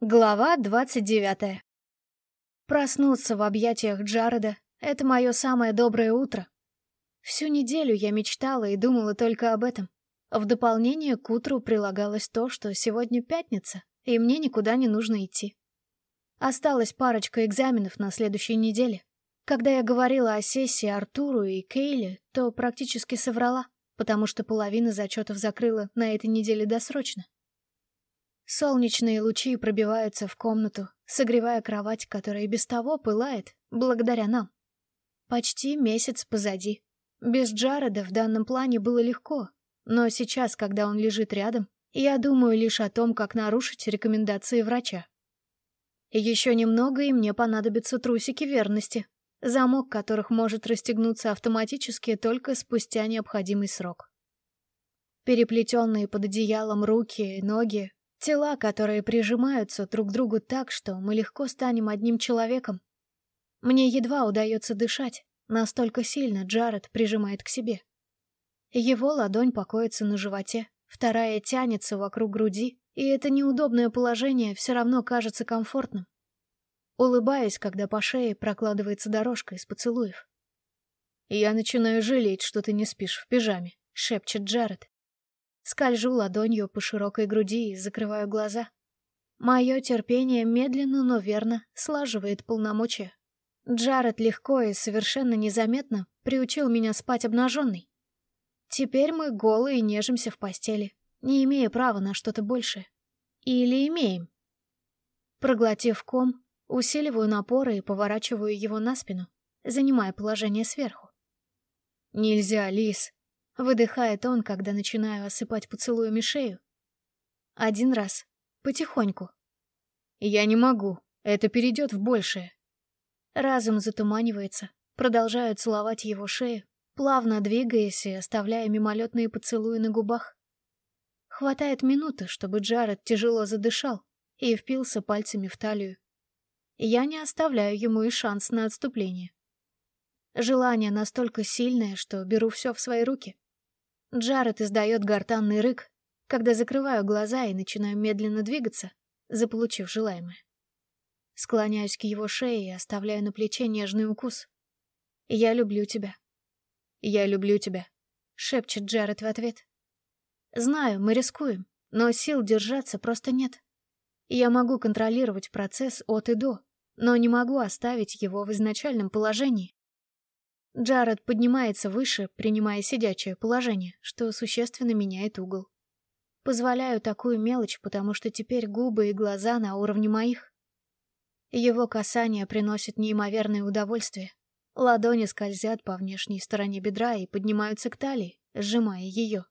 Глава двадцать девятая. Проснуться в объятиях Джареда — это мое самое доброе утро. Всю неделю я мечтала и думала только об этом. В дополнение к утру прилагалось то, что сегодня пятница, и мне никуда не нужно идти. Осталась парочка экзаменов на следующей неделе. Когда я говорила о сессии Артуру и Кейле, то практически соврала, потому что половина зачетов закрыла на этой неделе досрочно. Солнечные лучи пробиваются в комнату, согревая кровать, которая и без того пылает, благодаря нам. Почти месяц позади. Без Джареда в данном плане было легко, но сейчас, когда он лежит рядом, я думаю лишь о том, как нарушить рекомендации врача. Еще немного, и мне понадобятся трусики верности, замок которых может расстегнуться автоматически только спустя необходимый срок. Переплетенные под одеялом руки и ноги Тела, которые прижимаются друг к другу так, что мы легко станем одним человеком. Мне едва удается дышать, настолько сильно Джаред прижимает к себе. Его ладонь покоится на животе, вторая тянется вокруг груди, и это неудобное положение все равно кажется комфортным. Улыбаюсь, когда по шее прокладывается дорожка из поцелуев. «Я начинаю жалеть, что ты не спишь в пижаме», — шепчет Джаред. Скольжу ладонью по широкой груди и закрываю глаза. Мое терпение медленно, но верно слаживает полномочия. Джаред легко и совершенно незаметно приучил меня спать обнаженной. Теперь мы голые нежимся в постели, не имея права на что-то большее. Или имеем. Проглотив ком, усиливаю напоры и поворачиваю его на спину, занимая положение сверху. «Нельзя, Лис», Выдыхает он, когда начинаю осыпать поцелуями шею. Один раз. Потихоньку. Я не могу. Это перейдет в большее. Разум затуманивается. Продолжаю целовать его шею, плавно двигаясь и оставляя мимолетные поцелуи на губах. Хватает минуты, чтобы Джаред тяжело задышал и впился пальцами в талию. Я не оставляю ему и шанс на отступление. Желание настолько сильное, что беру все в свои руки. Джаред издает гортанный рык, когда закрываю глаза и начинаю медленно двигаться, заполучив желаемое. Склоняюсь к его шее и оставляю на плече нежный укус. «Я люблю тебя». «Я люблю тебя», — шепчет Джаред в ответ. «Знаю, мы рискуем, но сил держаться просто нет. Я могу контролировать процесс от и до, но не могу оставить его в изначальном положении. Джаред поднимается выше, принимая сидячее положение, что существенно меняет угол. Позволяю такую мелочь, потому что теперь губы и глаза на уровне моих. Его касание приносит неимоверное удовольствие. Ладони скользят по внешней стороне бедра и поднимаются к талии, сжимая ее.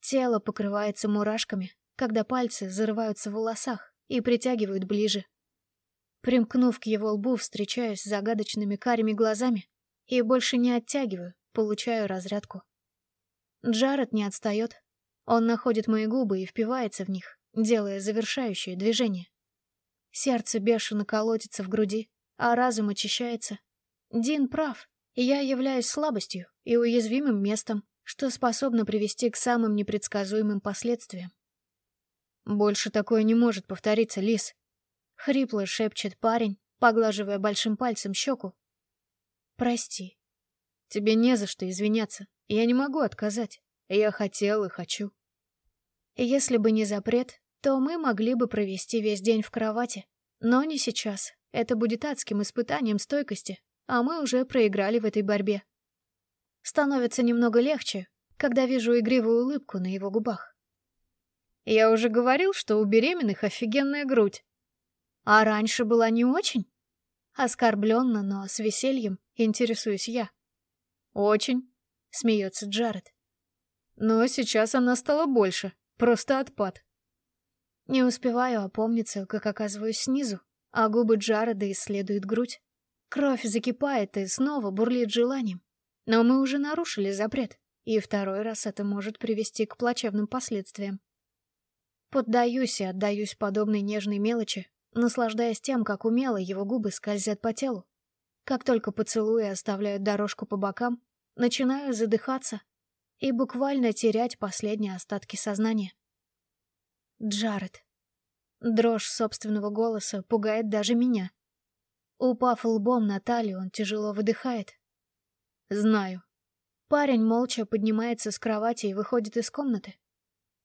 Тело покрывается мурашками, когда пальцы зарываются в волосах и притягивают ближе. Примкнув к его лбу, встречаюсь с загадочными карими глазами, и больше не оттягиваю, получаю разрядку. Джаред не отстает. Он находит мои губы и впивается в них, делая завершающее движение. Сердце бешено колотится в груди, а разум очищается. Дин прав, я являюсь слабостью и уязвимым местом, что способно привести к самым непредсказуемым последствиям. «Больше такое не может повториться, Лис», — хрипло шепчет парень, поглаживая большим пальцем щеку, Прости. Тебе не за что извиняться. Я не могу отказать. Я хотел и хочу. Если бы не запрет, то мы могли бы провести весь день в кровати. Но не сейчас. Это будет адским испытанием стойкости, а мы уже проиграли в этой борьбе. Становится немного легче, когда вижу игривую улыбку на его губах. Я уже говорил, что у беременных офигенная грудь. А раньше была не очень? Оскорбленно, но с весельем интересуюсь я. «Очень», — смеется Джаред. «Но сейчас она стала больше, просто отпад». Не успеваю опомниться, как оказываюсь снизу, а губы Джареда исследуют грудь. Кровь закипает и снова бурлит желанием. Но мы уже нарушили запрет, и второй раз это может привести к плачевным последствиям. Поддаюсь и отдаюсь подобной нежной мелочи, наслаждаясь тем, как умело его губы скользят по телу. Как только поцелуи оставляют дорожку по бокам, начинаю задыхаться и буквально терять последние остатки сознания. Джаред. Дрожь собственного голоса пугает даже меня. Упав лбом на талию, он тяжело выдыхает. Знаю. Парень молча поднимается с кровати и выходит из комнаты.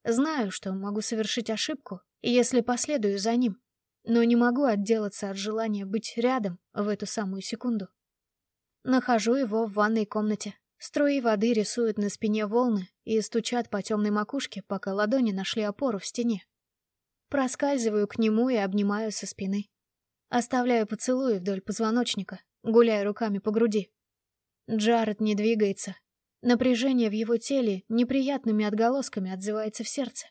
Знаю, что могу совершить ошибку, если последую за ним, но не могу отделаться от желания быть рядом в эту самую секунду. Нахожу его в ванной комнате. Струи воды рисуют на спине волны и стучат по темной макушке, пока ладони нашли опору в стене. Проскальзываю к нему и обнимаю со спины. Оставляю поцелуи вдоль позвоночника, гуляя руками по груди. Джаред не двигается. Напряжение в его теле неприятными отголосками отзывается в сердце.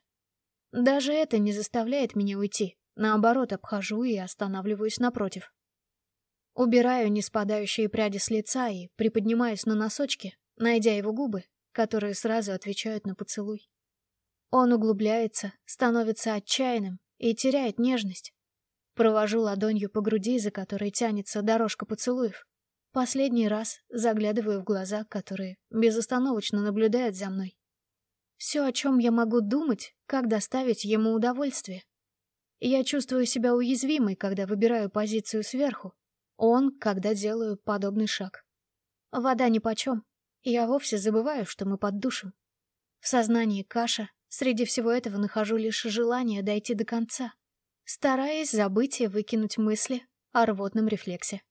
Даже это не заставляет меня уйти. Наоборот, обхожу и останавливаюсь напротив. Убираю неспадающие пряди с лица и приподнимаюсь на носочки, найдя его губы, которые сразу отвечают на поцелуй. Он углубляется, становится отчаянным и теряет нежность. Провожу ладонью по груди, за которой тянется дорожка поцелуев. Последний раз заглядываю в глаза, которые безостановочно наблюдают за мной. Все, о чем я могу думать, как доставить ему удовольствие. Я чувствую себя уязвимой, когда выбираю позицию сверху. Он, когда делаю подобный шаг. Вода нипочем. Я вовсе забываю, что мы под душем. В сознании каша, среди всего этого нахожу лишь желание дойти до конца, стараясь забыть и выкинуть мысли о рвотном рефлексе.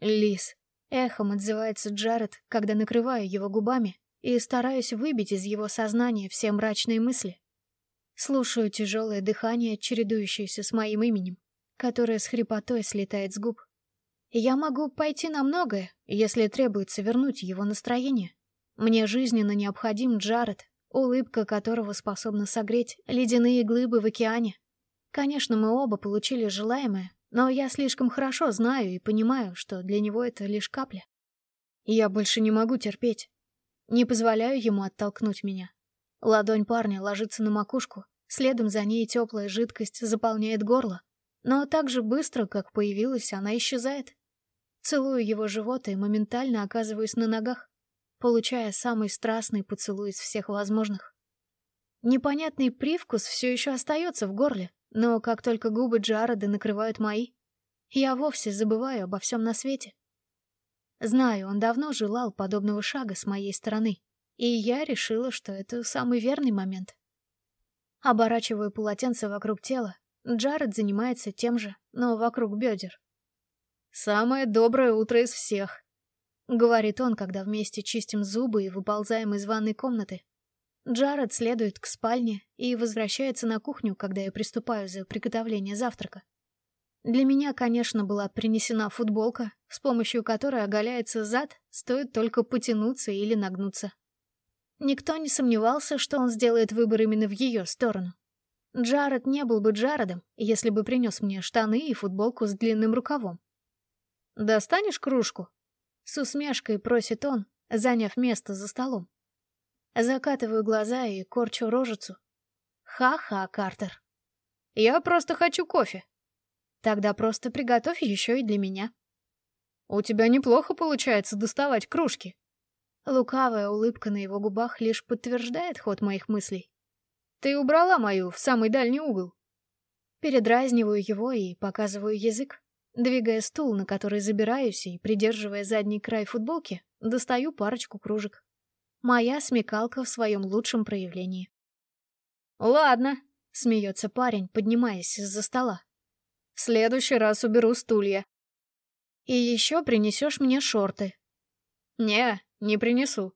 Лис. Эхом отзывается Джаред, когда накрываю его губами и стараюсь выбить из его сознания все мрачные мысли. Слушаю тяжелое дыхание, чередующееся с моим именем, которое с хрипотой слетает с губ. Я могу пойти на многое, если требуется вернуть его настроение. Мне жизненно необходим Джаред, улыбка которого способна согреть ледяные глыбы в океане. Конечно, мы оба получили желаемое, но я слишком хорошо знаю и понимаю, что для него это лишь капля. Я больше не могу терпеть. Не позволяю ему оттолкнуть меня. Ладонь парня ложится на макушку, следом за ней теплая жидкость заполняет горло, но так же быстро, как появилась, она исчезает. Целую его живот и моментально оказываюсь на ногах, получая самый страстный поцелуй из всех возможных. Непонятный привкус все еще остается в горле, но как только губы Джареда накрывают мои, я вовсе забываю обо всем на свете. Знаю, он давно желал подобного шага с моей стороны, и я решила, что это самый верный момент. Оборачиваю полотенце вокруг тела, Джаред занимается тем же, но вокруг бедер. «Самое доброе утро из всех», — говорит он, когда вместе чистим зубы и выползаем из ванной комнаты. Джаред следует к спальне и возвращается на кухню, когда я приступаю за приготовление завтрака. Для меня, конечно, была принесена футболка, с помощью которой оголяется зад, стоит только потянуться или нагнуться. Никто не сомневался, что он сделает выбор именно в ее сторону. Джаред не был бы Джаредом, если бы принес мне штаны и футболку с длинным рукавом. «Достанешь кружку?» С усмешкой просит он, заняв место за столом. Закатываю глаза и корчу рожицу. Ха-ха, Картер. Я просто хочу кофе. Тогда просто приготовь еще и для меня. У тебя неплохо получается доставать кружки. Лукавая улыбка на его губах лишь подтверждает ход моих мыслей. Ты убрала мою в самый дальний угол. Передразниваю его и показываю язык. Двигая стул, на который забираюсь, и придерживая задний край футболки, достаю парочку кружек. Моя смекалка в своем лучшем проявлении. «Ладно», — смеется парень, поднимаясь из-за стола. «В следующий раз уберу стулья». «И еще принесешь мне шорты». «Не, не принесу».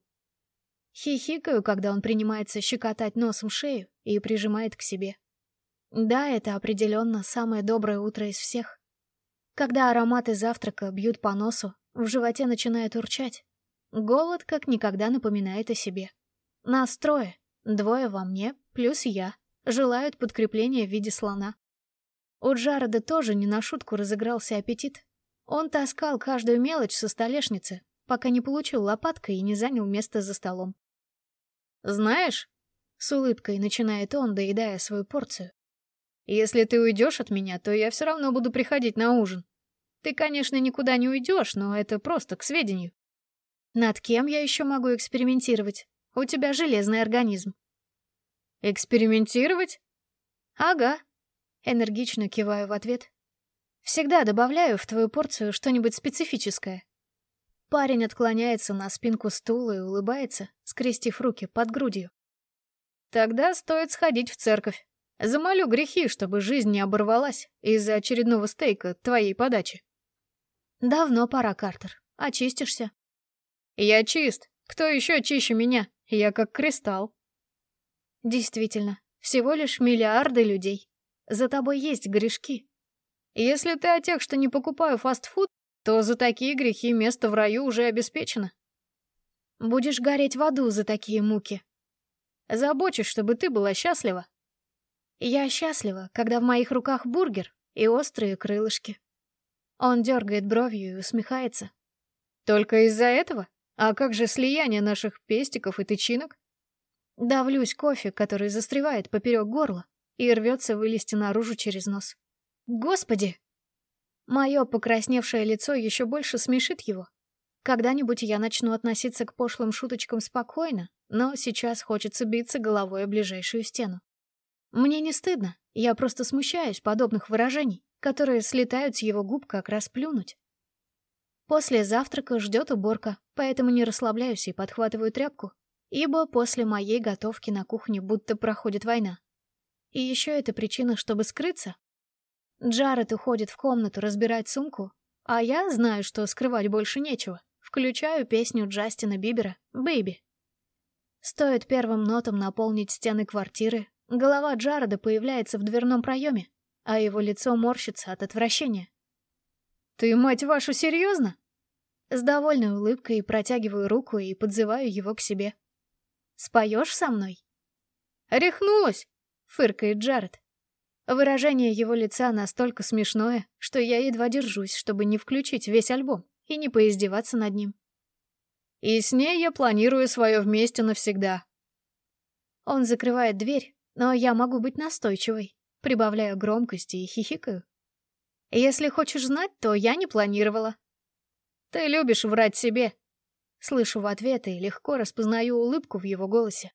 Хихикаю, когда он принимается щекотать носом шею и прижимает к себе. Да, это определенно самое доброе утро из всех. Когда ароматы завтрака бьют по носу, в животе начинает урчать. Голод как никогда напоминает о себе. Нас трое, двое во мне, плюс я, желают подкрепления в виде слона. У Джареда тоже не на шутку разыгрался аппетит. Он таскал каждую мелочь со столешницы, пока не получил лопаткой и не занял место за столом. «Знаешь...» — с улыбкой начинает он, доедая свою порцию. «Если ты уйдешь от меня, то я все равно буду приходить на ужин. Ты, конечно, никуда не уйдешь, но это просто к сведению. Над кем я еще могу экспериментировать? У тебя железный организм. Экспериментировать? Ага. Энергично киваю в ответ. Всегда добавляю в твою порцию что-нибудь специфическое. Парень отклоняется на спинку стула и улыбается, скрестив руки под грудью. Тогда стоит сходить в церковь. Замолю грехи, чтобы жизнь не оборвалась из-за очередного стейка твоей подачи. Давно пора, Картер. Очистишься. Я чист. Кто еще чище меня? Я как кристалл. Действительно, всего лишь миллиарды людей. За тобой есть грешки. Если ты о тех, что не покупаю фастфуд, то за такие грехи место в раю уже обеспечено. Будешь гореть в аду за такие муки. Забочусь, чтобы ты была счастлива. Я счастлива, когда в моих руках бургер и острые крылышки. Он дергает бровью и усмехается. Только из-за этого? А как же слияние наших пестиков и тычинок? Давлюсь кофе, который застревает поперек горла и рвется вылезти наружу через нос. Господи! Мое покрасневшее лицо еще больше смешит его. Когда-нибудь я начну относиться к пошлым шуточкам спокойно, но сейчас хочется биться головой о ближайшую стену. Мне не стыдно, я просто смущаюсь подобных выражений, которые слетают с его губ как раз плюнуть. После завтрака ждет уборка, поэтому не расслабляюсь и подхватываю тряпку, ибо после моей готовки на кухне будто проходит война. И еще это причина, чтобы скрыться. Джаред уходит в комнату разбирать сумку, а я знаю, что скрывать больше нечего. Включаю песню Джастина Бибера «Бэйби». Стоит первым нотам наполнить стены квартиры, голова Джареда появляется в дверном проеме, а его лицо морщится от отвращения. «Ты, мать вашу, серьезно?» С довольной улыбкой протягиваю руку и подзываю его к себе. «Споешь со мной?» «Рехнулась!» — фыркает Джаред. Выражение его лица настолько смешное, что я едва держусь, чтобы не включить весь альбом и не поиздеваться над ним. И с ней я планирую свое вместе навсегда. Он закрывает дверь, но я могу быть настойчивой, прибавляю громкости и хихикаю. Если хочешь знать, то я не планировала. Ты любишь врать себе. Слышу в ответ и легко распознаю улыбку в его голосе.